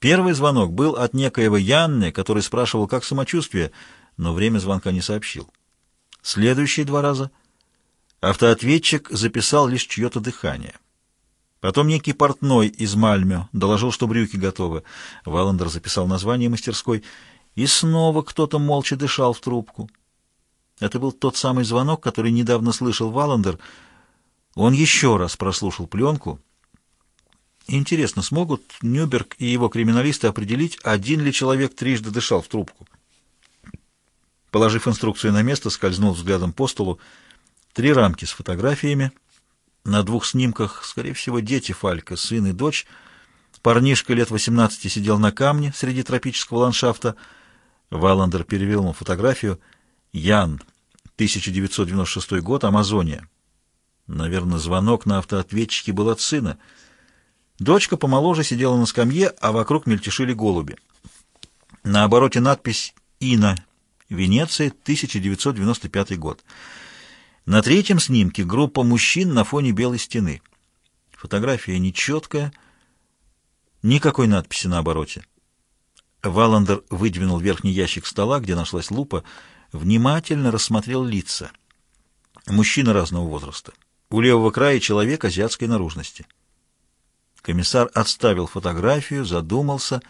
Первый звонок был от некоего Янны, который спрашивал, как самочувствие, но время звонка не сообщил. Следующие два раза автоответчик записал лишь чье-то дыхание. Потом некий портной из Мальмё доложил, что брюки готовы. Валандер записал название мастерской, и снова кто-то молча дышал в трубку. Это был тот самый звонок, который недавно слышал Валандер. Он еще раз прослушал пленку. Интересно, смогут Нюберг и его криминалисты определить, один ли человек трижды дышал в трубку? Положив инструкцию на место, скользнул взглядом по столу. Три рамки с фотографиями. На двух снимках, скорее всего, дети Фалька, сын и дочь. Парнишка лет 18 сидел на камне среди тропического ландшафта. Валандер перевел ему фотографию. Ян, 1996 год, Амазония. Наверное, звонок на автоответчике был от сына. Дочка помоложе сидела на скамье, а вокруг мельтешили голуби. На обороте надпись «Ина. Венеция, 1995 год». На третьем снимке группа мужчин на фоне белой стены. Фотография нечеткая, никакой надписи на обороте. Валандер выдвинул верхний ящик стола, где нашлась лупа, внимательно рассмотрел лица. Мужчины разного возраста. У левого края человек азиатской наружности. Комиссар отставил фотографию, задумался,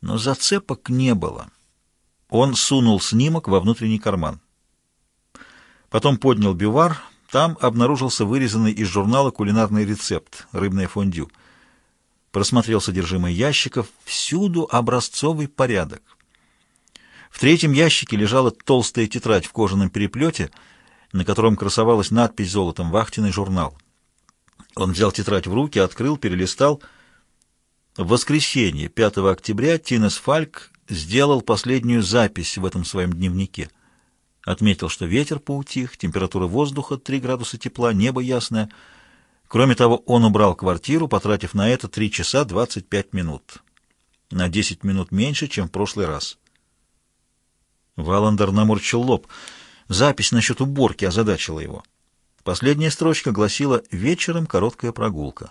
но зацепок не было. Он сунул снимок во внутренний карман. Потом поднял бивар, там обнаружился вырезанный из журнала кулинарный рецепт «Рыбное фондю». Просмотрел содержимое ящиков, всюду образцовый порядок. В третьем ящике лежала толстая тетрадь в кожаном переплете, на котором красовалась надпись золотом «Вахтенный журнал». Он взял тетрадь в руки, открыл, перелистал. В воскресенье, 5 октября, Тинес Фальк сделал последнюю запись в этом своем дневнике. Отметил, что ветер поутих, температура воздуха 3 градуса тепла, небо ясное. Кроме того, он убрал квартиру, потратив на это 3 часа 25 минут. На 10 минут меньше, чем в прошлый раз. Валандер наморщил лоб. Запись насчет уборки озадачила его. Последняя строчка гласила «Вечером короткая прогулка».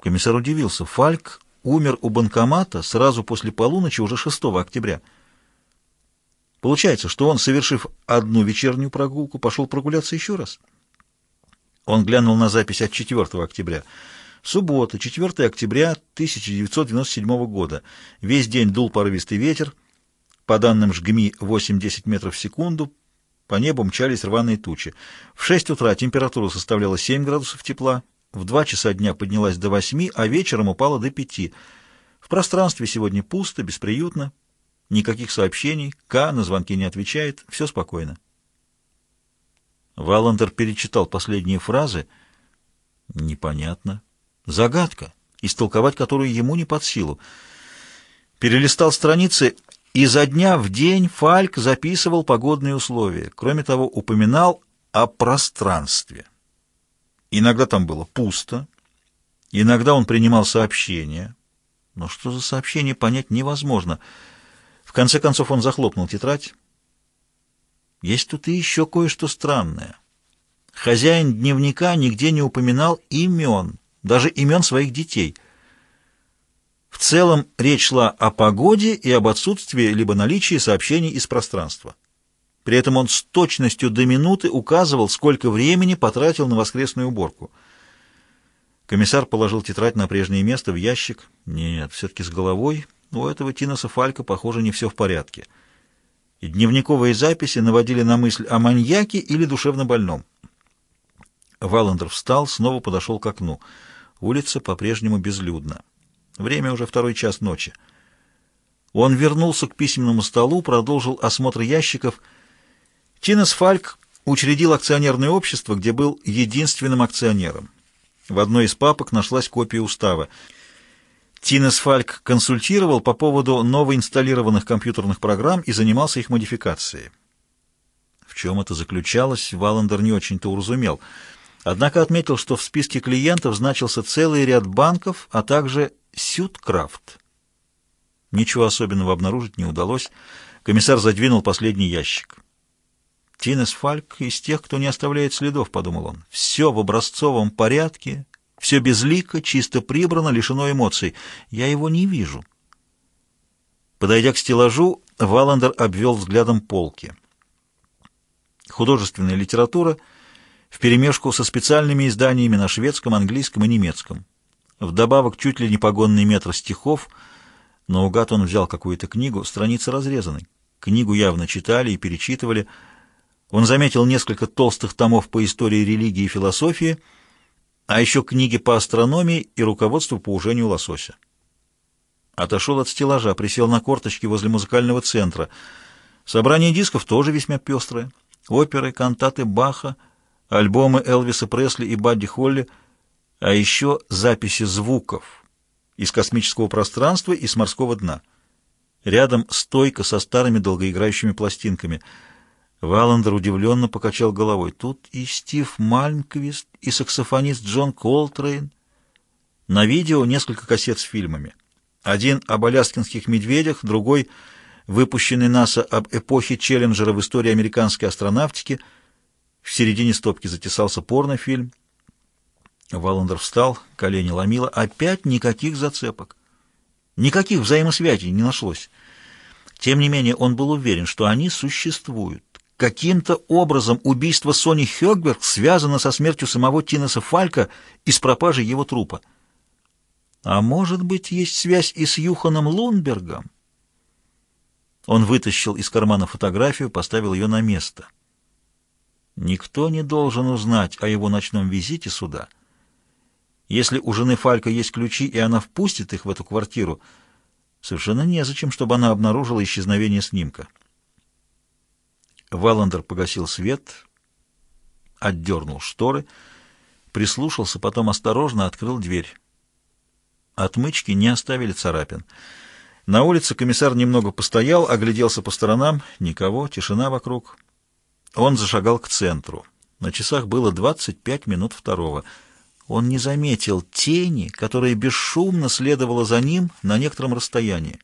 Комиссар удивился. Фальк умер у банкомата сразу после полуночи, уже 6 октября. Получается, что он, совершив одну вечернюю прогулку, пошел прогуляться еще раз? Он глянул на запись от 4 октября. Суббота, 4 октября 1997 года. Весь день дул порывистый ветер. По данным ЖГМИ 8-10 метров в секунду, по небу мчались рваные тучи. В 6 утра температура составляла 7 градусов тепла, в 2 часа дня поднялась до 8, а вечером упала до 5. В пространстве сегодня пусто, бесприютно, никаких сообщений, К на звонки не отвечает, все спокойно. Валандер перечитал последние фразы. Непонятно. Загадка, истолковать которую ему не под силу. Перелистал страницы Изо дня в день Фальк записывал погодные условия. Кроме того, упоминал о пространстве. Иногда там было пусто, иногда он принимал сообщения. Но что за сообщение, понять невозможно. В конце концов он захлопнул тетрадь. Есть тут и еще кое-что странное. Хозяин дневника нигде не упоминал имен, даже имен своих детей — целом речь шла о погоде и об отсутствии либо наличии сообщений из пространства. При этом он с точностью до минуты указывал, сколько времени потратил на воскресную уборку. Комиссар положил тетрадь на прежнее место в ящик. Нет, все-таки с головой у этого Тиноса Фалька, похоже, не все в порядке. И дневниковые записи наводили на мысль о маньяке или душевно больном. Валандер встал, снова подошел к окну. Улица по-прежнему безлюдна. Время уже второй час ночи. Он вернулся к письменному столу, продолжил осмотр ящиков. Тинес Фальк учредил акционерное общество, где был единственным акционером. В одной из папок нашлась копия устава. Тинес Фальк консультировал по поводу новоинсталлированных компьютерных программ и занимался их модификацией. В чем это заключалось, Валандер не очень-то уразумел. Однако отметил, что в списке клиентов значился целый ряд банков, а также Сюткрафт. Ничего особенного обнаружить не удалось. Комиссар задвинул последний ящик. Тинес Фальк из тех, кто не оставляет следов, подумал он. Все в образцовом порядке, Все безлико, чисто прибрано, лишено эмоций. Я его не вижу. Подойдя к стеллажу, Валандер обвел взглядом полки. Художественная литература вперемешку со специальными изданиями на шведском, английском и немецком. Вдобавок чуть ли не погонный метр стихов, но угад он взял какую-то книгу, страницы разрезаны. Книгу явно читали и перечитывали. Он заметил несколько толстых томов по истории религии и философии, а еще книги по астрономии и руководству по ужению лосося. Отошел от стеллажа, присел на корточки возле музыкального центра. Собрание дисков тоже весьма пестрое. Оперы, кантаты Баха, альбомы Элвиса Пресли и Бадди Холли, а еще записи звуков из космического пространства и с морского дна. Рядом стойка со старыми долгоиграющими пластинками. Валландер удивленно покачал головой. Тут и Стив Мальмквист, и саксофонист Джон Колтрейн. На видео несколько кассет с фильмами. Один об аляскинских медведях, другой, выпущенный НАСА об эпохе Челленджера в истории американской астронавтики. В середине стопки затесался порнофильм. Валандер встал, колени ломило. Опять никаких зацепок. Никаких взаимосвязей не нашлось. Тем не менее, он был уверен, что они существуют. Каким-то образом убийство Сони Хёгберг связано со смертью самого Тинеса Фалька и с пропажей его трупа. А может быть, есть связь и с Юханом Лунбергом? Он вытащил из кармана фотографию, поставил ее на место. Никто не должен узнать о его ночном визите сюда. Если у жены Фалька есть ключи, и она впустит их в эту квартиру, совершенно незачем, чтобы она обнаружила исчезновение снимка. Валандер погасил свет, отдернул шторы, прислушался, потом осторожно открыл дверь. Отмычки не оставили царапин. На улице комиссар немного постоял, огляделся по сторонам. Никого, тишина вокруг. Он зашагал к центру. На часах было 25 минут второго. Он не заметил тени, которая бесшумно следовала за ним на некотором расстоянии.